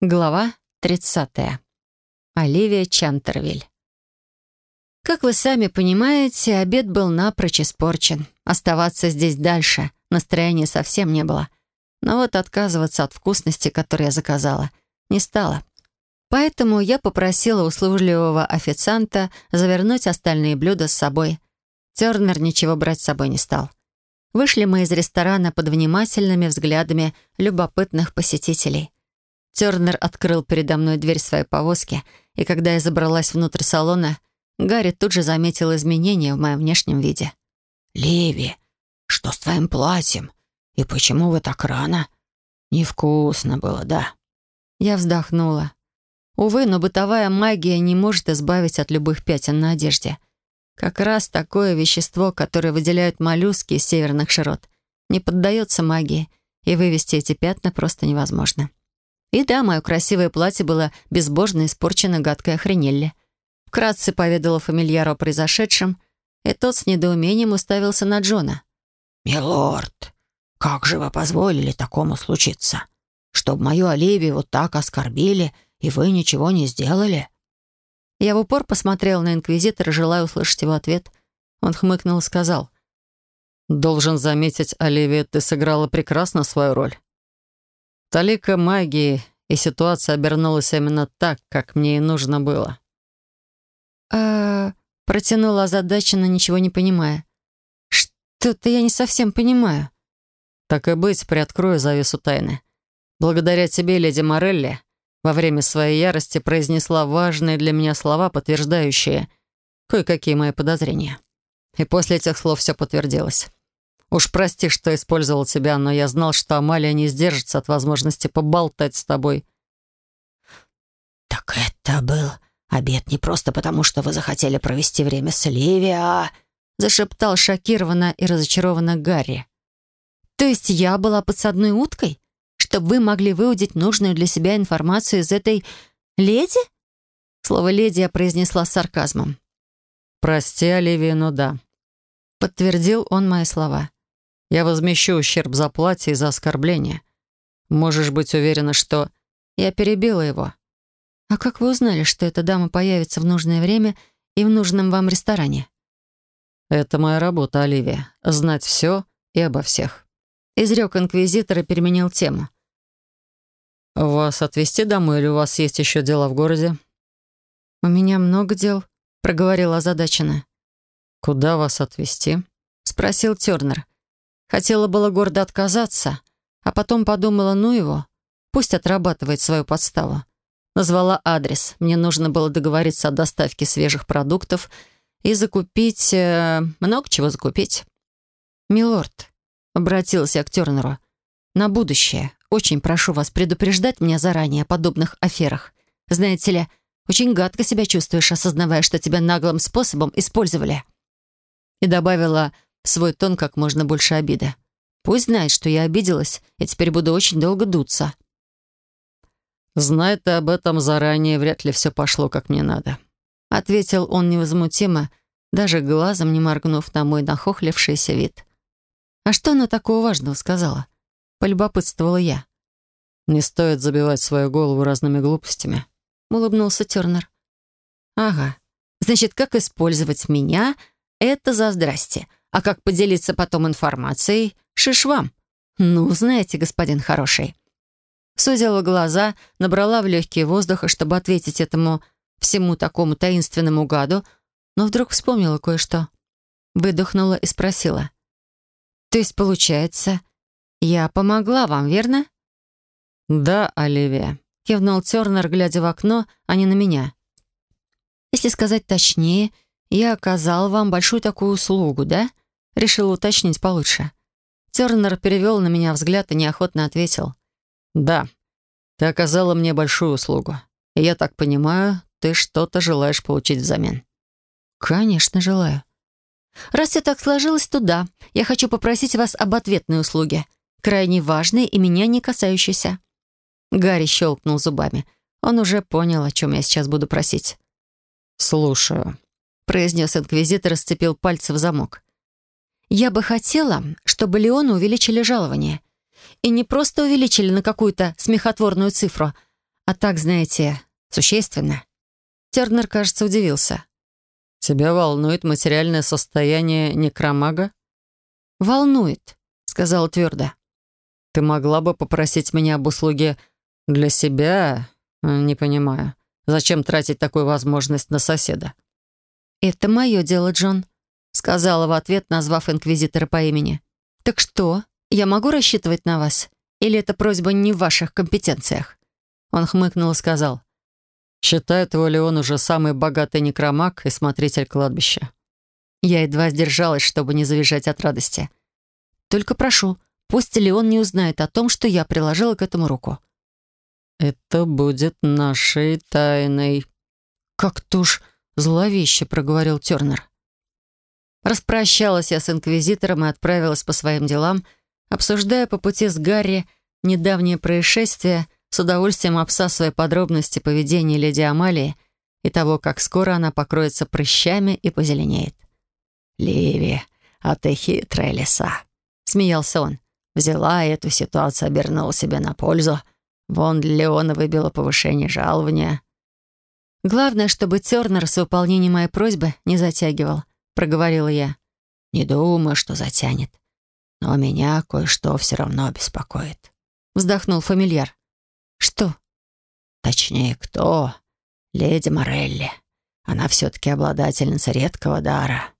Глава 30. Оливия Чантервиль. Как вы сами понимаете, обед был напрочь испорчен. Оставаться здесь дальше настроения совсем не было. Но вот отказываться от вкусности, которую я заказала, не стала. Поэтому я попросила услужливого официанта завернуть остальные блюда с собой. Тернер ничего брать с собой не стал. Вышли мы из ресторана под внимательными взглядами любопытных посетителей. Тернер открыл передо мной дверь своей повозки, и когда я забралась внутрь салона, Гарри тут же заметил изменения в моем внешнем виде. «Ливи, что с твоим платьем? И почему вы так рано? Невкусно было, да?» Я вздохнула. Увы, но бытовая магия не может избавить от любых пятен на одежде. Как раз такое вещество, которое выделяют моллюски из северных широт, не поддается магии, и вывести эти пятна просто невозможно. И да, мое красивое платье было безбожно испорчено гадкой охренелли. Вкратце поведала фамильяру о произошедшем, и тот с недоумением уставился на Джона. «Милорд, как же вы позволили такому случиться? Чтоб мою Оливию вот так оскорбили, и вы ничего не сделали?» Я в упор посмотрел на Инквизитора, желая услышать его ответ. Он хмыкнул и сказал. «Должен заметить, Оливия, ты сыграла прекрасно свою роль. Талика магии, и ситуация обернулась именно так, как мне и нужно было. а протянула озадаченно, ничего не понимая. «Что-то я не совсем понимаю». «Так и быть, приоткрою завесу тайны. Благодаря тебе, леди Морелли, во время своей ярости произнесла важные для меня слова, подтверждающие кое-какие мои подозрения. И после этих слов все подтвердилось. Уж прости, что использовал тебя, но я знал, что Амалия не сдержится от возможности поболтать с тобой». «Так это был обед не просто потому, что вы захотели провести время с Ливи, а...» зашептал шокированно и разочарованно Гарри. «То есть я была подсадной уткой, чтобы вы могли выудить нужную для себя информацию из этой леди?» Слово «леди» я произнесла с сарказмом. «Прости, Оливия, но да», — подтвердил он мои слова. Я возмещу ущерб за платье и за оскорбление. Можешь быть уверена, что...» Я перебила его. «А как вы узнали, что эта дама появится в нужное время и в нужном вам ресторане?» «Это моя работа, Оливия. Знать все и обо всех». Изрек инквизитор и переменил тему. «Вас отвезти домой или у вас есть еще дела в городе?» «У меня много дел», — проговорила озадаченно. «Куда вас отвезти?» — спросил Тернер. Хотела было гордо отказаться, а потом подумала, ну его, пусть отрабатывает свою подставу. Назвала адрес. Мне нужно было договориться о доставке свежих продуктов и закупить... Э, много чего закупить. «Милорд», — обратился я к Тернеру, — «на будущее очень прошу вас предупреждать меня заранее о подобных аферах. Знаете ли, очень гадко себя чувствуешь, осознавая, что тебя наглым способом использовали». И добавила свой тон как можно больше обиды. Пусть знает, что я обиделась, и теперь буду очень долго дуться. «Зная ты об этом заранее, вряд ли все пошло как мне надо», — ответил он невозмутимо, даже глазом не моргнув на мой нахохлившийся вид. «А что она такого важного сказала?» — полюбопытствовала я. «Не стоит забивать свою голову разными глупостями», — улыбнулся Тернер. «Ага. Значит, как использовать меня — это за здрасте. А как поделиться потом информацией? Шиш вам. Ну, знаете, господин хороший. Сузила глаза, набрала в легкие воздуха, чтобы ответить этому всему такому таинственному гаду, но вдруг вспомнила кое-что. Выдохнула и спросила. «То есть, получается, я помогла вам, верно?» «Да, Оливия», — кивнул Тернер, глядя в окно, а не на меня. «Если сказать точнее, я оказал вам большую такую услугу, да?» Решила уточнить получше. Тернер перевел на меня взгляд и неохотно ответил. «Да, ты оказала мне большую услугу. И я так понимаю, ты что-то желаешь получить взамен». «Конечно, желаю». «Раз все так сложилось, то да. Я хочу попросить вас об ответной услуге. Крайне важной и меня не касающейся». Гарри щелкнул зубами. Он уже понял, о чем я сейчас буду просить. «Слушаю», — произнес инквизитор и сцепил пальцы в замок. Я бы хотела, чтобы Леону увеличили жалование. И не просто увеличили на какую-то смехотворную цифру, А так, знаете, существенно. Тернер, кажется, удивился. «Тебя волнует материальное состояние некромага?» «Волнует», — сказал твердо. «Ты могла бы попросить меня об услуге для себя? Не понимаю. Зачем тратить такую возможность на соседа?» «Это мое дело, Джон», — сказала в ответ, назвав инквизитора по имени. «Так что, я могу рассчитывать на вас? Или эта просьба не в ваших компетенциях?» Он хмыкнул и сказал. «Считает его ли он уже самый богатый некромаг и смотритель кладбища?» Я едва сдержалась, чтобы не завизжать от радости. «Только прошу, пусть Леон не узнает о том, что я приложила к этому руку». «Это будет нашей тайной». «Как-то уж зловеще», — проговорил Тернер. Распрощалась я с инквизитором и отправилась по своим делам, обсуждая по пути с Гарри недавнее происшествие, с удовольствием обсасывая подробности поведения леди Амалии и того, как скоро она покроется прыщами и позеленеет. «Ливи, а ты хитрая лиса», — смеялся он. «Взяла эту ситуацию, обернула себе на пользу. Вон Леона выбила повышение жалования». «Главное, чтобы Тернер с выполнением моей просьбы не затягивал», — проговорила я. «Не думаю, что затянет. Но меня кое-что все равно беспокоит», — вздохнул фамильяр. «Что?» «Точнее, кто? Леди Морелли. Она все-таки обладательница редкого дара.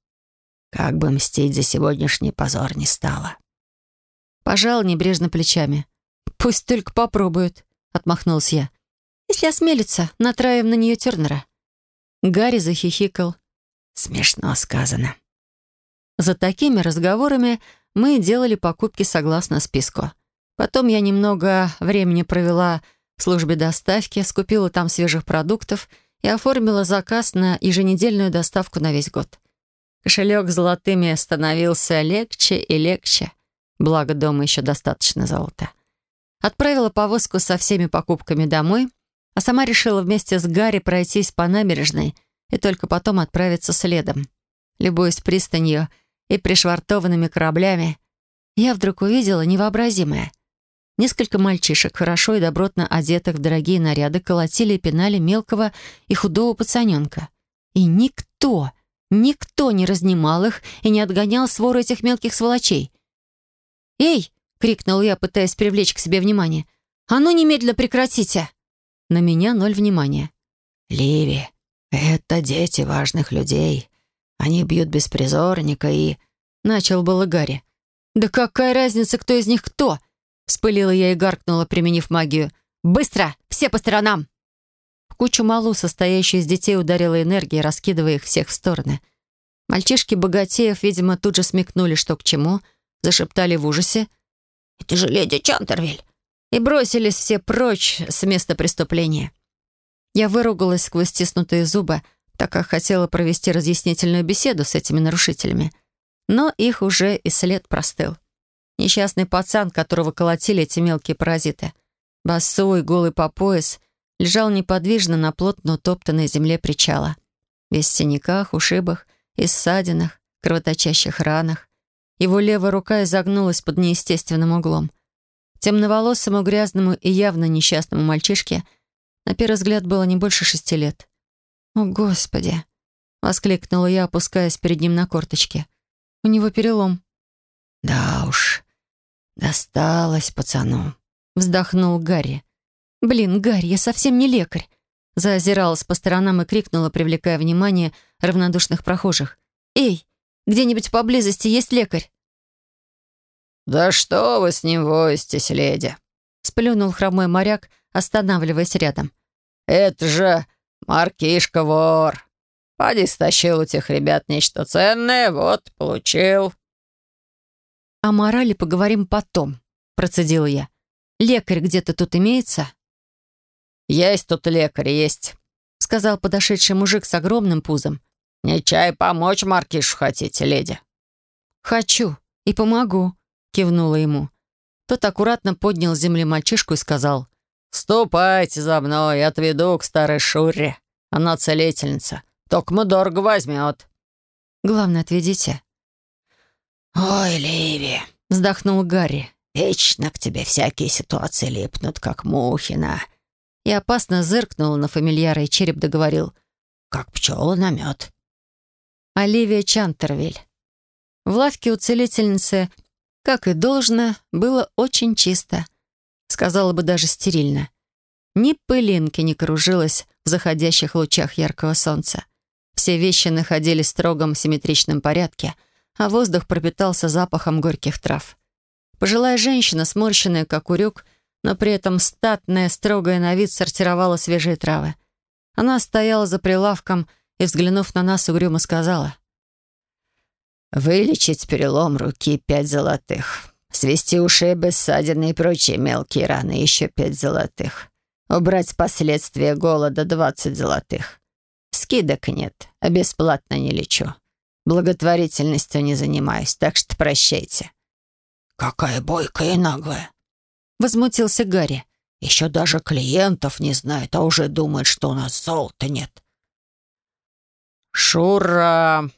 Как бы мстить за сегодняшний позор не стало». Пожал небрежно плечами. «Пусть только попробуют», — отмахнулся я. «Если осмелится, натравим на нее Тернера». Гарри захихикал. «Смешно сказано». За такими разговорами мы делали покупки согласно списку. Потом я немного времени провела в службе доставки, скупила там свежих продуктов и оформила заказ на еженедельную доставку на весь год. Кошелек золотыми становился легче и легче. Благо, дома еще достаточно золота. Отправила повозку со всеми покупками домой, а сама решила вместе с Гарри пройтись по набережной и только потом отправиться следом. Любуясь пристанью и пришвартованными кораблями, я вдруг увидела невообразимое. Несколько мальчишек, хорошо и добротно одетых в дорогие наряды, колотили и пинали мелкого и худого пацаненка. И никто, никто не разнимал их и не отгонял свору этих мелких сволочей. «Эй!» — крикнул я, пытаясь привлечь к себе внимание. «А ну, немедленно прекратите!» На меня ноль внимания. «Ливи, это дети важных людей. Они бьют беспризорника и...» Начал было Гарри. «Да какая разница, кто из них кто?» Вспылила я и гаркнула, применив магию. «Быстро! Все по сторонам!» В кучу малу, состоящую из детей, ударила энергия, раскидывая их всех в стороны. Мальчишки богатеев, видимо, тут же смекнули, что к чему, зашептали в ужасе. «Это же леди Чантервиль!» И бросились все прочь с места преступления. Я выругалась сквозь стиснутые зубы, так как хотела провести разъяснительную беседу с этими нарушителями. Но их уже и след простыл. Несчастный пацан, которого колотили эти мелкие паразиты. Босой, голый по пояс, лежал неподвижно на плотно утоптанной земле причала. Весь в синяках, ушибах и кровоточащих ранах. Его левая рука изогнулась под неестественным углом. Темноволосому, грязному и явно несчастному мальчишке на первый взгляд было не больше шести лет. «О, Господи!» — воскликнула я, опускаясь перед ним на корточки. «У него перелом». «Да уж, «Досталось пацану», — вздохнул Гарри. «Блин, Гарри, я совсем не лекарь!» Заозиралась по сторонам и крикнула, привлекая внимание равнодушных прохожих. «Эй, где-нибудь поблизости есть лекарь?» «Да что вы с ним возитесь, леди?» Сплюнул хромой моряк, останавливаясь рядом. «Это же маркишка-вор. Поди стащил у тех ребят нечто ценное, вот, получил». «О морали поговорим потом», — процедила я. «Лекарь где-то тут имеется?» «Есть тут лекарь, есть», — сказал подошедший мужик с огромным пузом. «Не чай помочь Маркишу хотите, леди?» «Хочу и помогу», — кивнула ему. Тот аккуратно поднял с земли мальчишку и сказал. «Ступайте за мной, отведу к старой Шурре. Она целительница. Только мы дорого возьмет». «Главное, отведите», «Ой, Ливи!» — вздохнул Гарри. «Вечно к тебе всякие ситуации липнут, как мухи на...» и опасно зыркнула на фамильяра, и череп договорил «Как пчела на мед». Оливия Чантервиль. В лавке у целительницы, как и должно, было очень чисто. Сказала бы даже стерильно. Ни пылинки не кружилось в заходящих лучах яркого солнца. Все вещи находились в строгом симметричном порядке, а воздух пропитался запахом горьких трав. Пожилая женщина, сморщенная, как урюк, но при этом статная, строгая на вид, сортировала свежие травы. Она стояла за прилавком и, взглянув на нас, угрюмо сказала. «Вылечить перелом руки — пять золотых. Свести ушибы, ссадины и прочие мелкие раны — еще пять золотых. Убрать последствия голода — двадцать золотых. Скидок нет, а бесплатно не лечу. Благотворительностью не занимаюсь, так что прощайте». «Какая бойкая и наглая!» — возмутился Гарри. «Еще даже клиентов не знает, а уже думает, что у нас золота нет». «Шура!»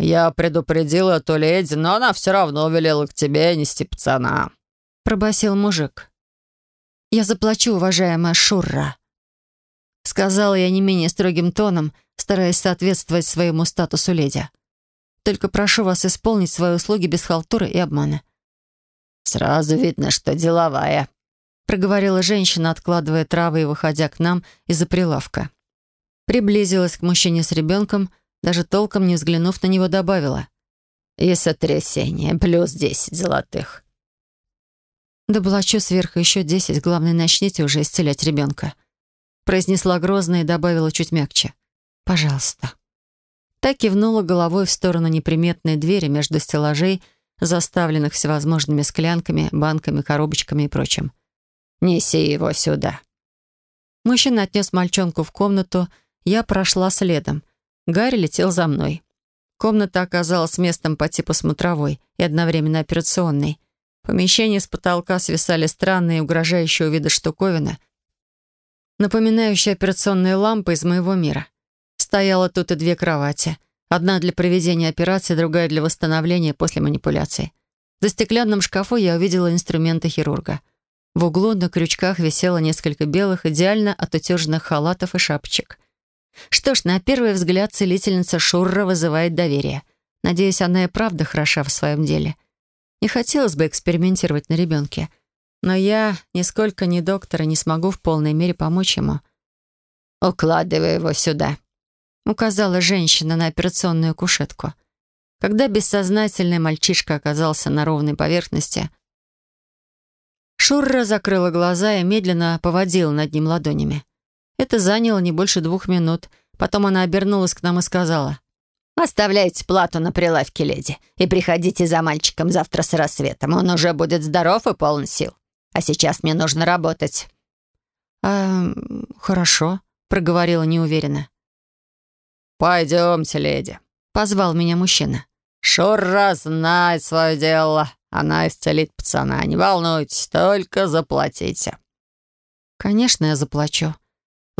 «Я предупредил эту леди, но она все равно велела к тебе нести пацана», — пробасил мужик. «Я заплачу, уважаемая Шурра», — сказала я не менее строгим тоном, стараясь соответствовать своему статусу леди. «Только прошу вас исполнить свои услуги без халтуры и обмана». «Сразу видно, что деловая», — проговорила женщина, откладывая травы и выходя к нам из-за прилавка. Приблизилась к мужчине с ребенком, даже толком не взглянув на него, добавила. «И сотрясение, плюс десять золотых». «Да плачу сверху еще десять, главное, начните уже исцелять ребенка», произнесла грозно и добавила чуть мягче. «Пожалуйста». Так кивнула головой в сторону неприметной двери между стеллажей, заставленных всевозможными склянками, банками, коробочками и прочим. «Неси его сюда». Мужчина отнес мальчонку в комнату, я прошла следом. Гарри летел за мной. Комната оказалась местом по типу смотровой и одновременно операционной. В помещении с потолка свисали странные угрожающие вида штуковины, напоминающие операционные лампы из моего мира. Стояло тут и две кровати. Одна для проведения операции, другая для восстановления после манипуляций. За стеклянным шкафу я увидела инструменты хирурга. В углу на крючках висело несколько белых, идеально отутюженных халатов и шапочек — что ж, на первый взгляд целительница Шурра вызывает доверие. Надеюсь, она и правда хороша в своем деле. Не хотелось бы экспериментировать на ребенке. Но я, нисколько не доктор, и не смогу в полной мере помочь ему. «Укладывай его сюда», — указала женщина на операционную кушетку. Когда бессознательный мальчишка оказался на ровной поверхности, Шурра закрыла глаза и медленно поводила над ним ладонями. Это заняло не больше двух минут. Потом она обернулась к нам и сказала. «Оставляйте плату на прилавке, леди, и приходите за мальчиком завтра с рассветом. Он уже будет здоров и полон сил. А сейчас мне нужно работать». «А, хорошо», — проговорила неуверенно. «Пойдемте, леди», — позвал меня мужчина. «Шура знает свое дело. Она исцелит пацана. Не волнуйтесь, только заплатите». «Конечно, я заплачу»,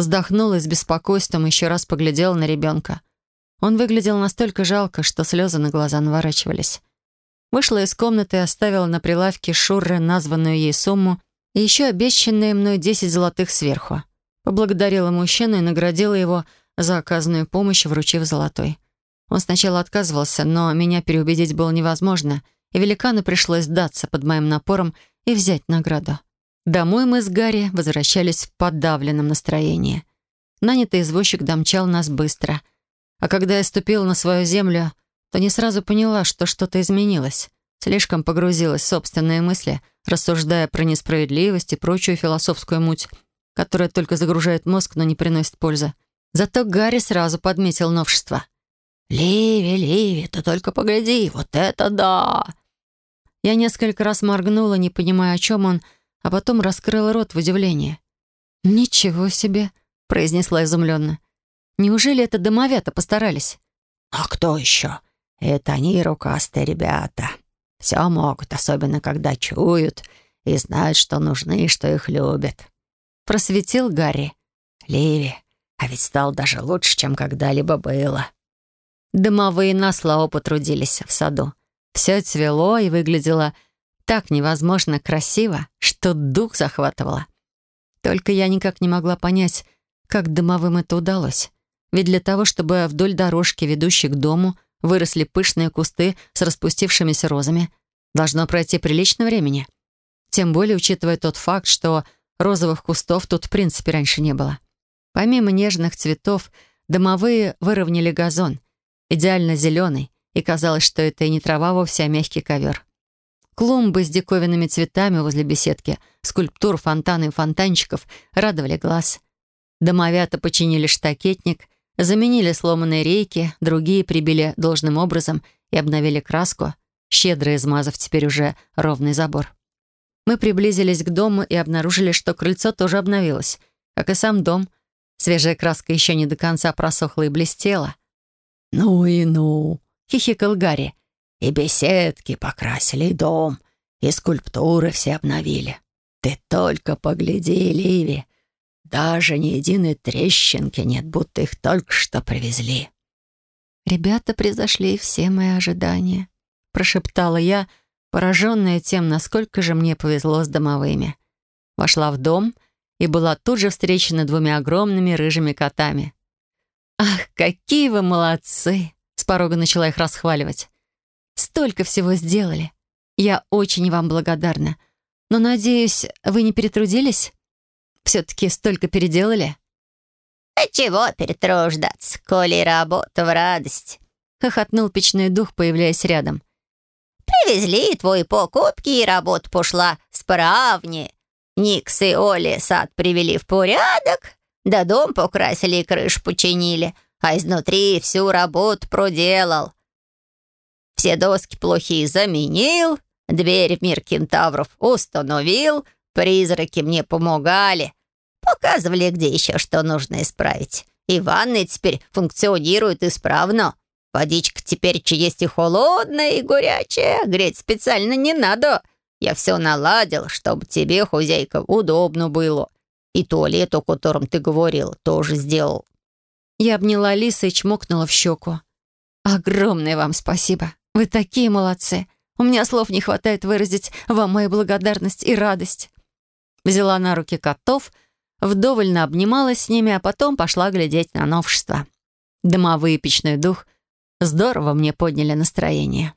Вздохнула и с беспокойством еще раз поглядела на ребенка. Он выглядел настолько жалко, что слезы на глаза наворачивались. Вышла из комнаты и оставила на прилавке Шурры названную ей сумму и еще обещанные мной 10 золотых сверху. Поблагодарила мужчину и наградила его за оказанную помощь, вручив золотой. Он сначала отказывался, но меня переубедить было невозможно, и великану пришлось сдаться под моим напором и взять награду. Домой мы с Гарри возвращались в подавленном настроении. Нанятый извозчик домчал нас быстро. А когда я ступила на свою землю, то не сразу поняла, что что-то изменилось. Слишком погрузилась в собственные мысли, рассуждая про несправедливость и прочую философскую муть, которая только загружает мозг, но не приносит пользы. Зато Гарри сразу подметил новшество. «Ливи, Ливи, ты только погляди, вот это да!» Я несколько раз моргнула, не понимая, о чем он, а потом раскрыла рот в удивлении. «Ничего себе!» — произнесла изумленно. «Неужели это домовята постарались?» «А кто еще? Это они рукастые ребята. Все могут, особенно когда чуют и знают, что нужны и что их любят». Просветил Гарри. «Ливи, а ведь стал даже лучше, чем когда-либо было». Домовые на славу потрудились в саду. Все цвело и выглядело так невозможно красиво, что дух захватывало. Только я никак не могла понять, как домовым это удалось. Ведь для того, чтобы вдоль дорожки, ведущей к дому, выросли пышные кусты с распустившимися розами, должно пройти прилично времени. Тем более, учитывая тот факт, что розовых кустов тут в принципе раньше не было. Помимо нежных цветов, домовые выровняли газон, идеально зеленый, и казалось, что это и не трава вовсе, а мягкий ковер. Клумбы с диковинными цветами возле беседки, скульптур, фонтаны и фонтанчиков радовали глаз. Домовята починили штакетник, заменили сломанные рейки, другие прибили должным образом и обновили краску, щедро измазав теперь уже ровный забор. Мы приблизились к дому и обнаружили, что крыльцо тоже обновилось, как и сам дом. Свежая краска еще не до конца просохла и блестела. «Ну и ну!» — хихикал Гарри. «И беседки покрасили, и дом, и скульптуры все обновили. Ты только погляди, Ливи, даже ни единой трещинки нет, будто их только что привезли». «Ребята превзошли все мои ожидания», — прошептала я, пораженная тем, насколько же мне повезло с домовыми. Вошла в дом и была тут же встречена двумя огромными рыжими котами. «Ах, какие вы молодцы!» — с порога начала их расхваливать. «Столько всего сделали. Я очень вам благодарна. Но, надеюсь, вы не перетрудились? Все-таки столько переделали?» «А чего перетруждаться, коли работа в радость?» — хохотнул печной дух, появляясь рядом. Привезли твои покупки, и работа пошла справнее. Никс и Оли сад привели в порядок, да дом покрасили и крышу починили, а изнутри всю работу проделал. Все доски плохие заменил, дверь в мир кентавров установил, призраки мне помогали, показывали, где еще что нужно исправить. И ванны теперь функционируют исправно. Водичка теперь есть и холодная, и горячая. Греть специально не надо. Я все наладил, чтобы тебе, хозяйка, удобно было. И туалет, о котором ты говорил, тоже сделал». Я обняла Лиса и чмокнула в щеку. «Огромное вам спасибо. Вы такие молодцы. У меня слов не хватает выразить вам мою благодарность и радость». Взяла на руки котов, вдовольно обнималась с ними, а потом пошла глядеть на новшества. Домовый печной дух — Здорово мне подняли настроение.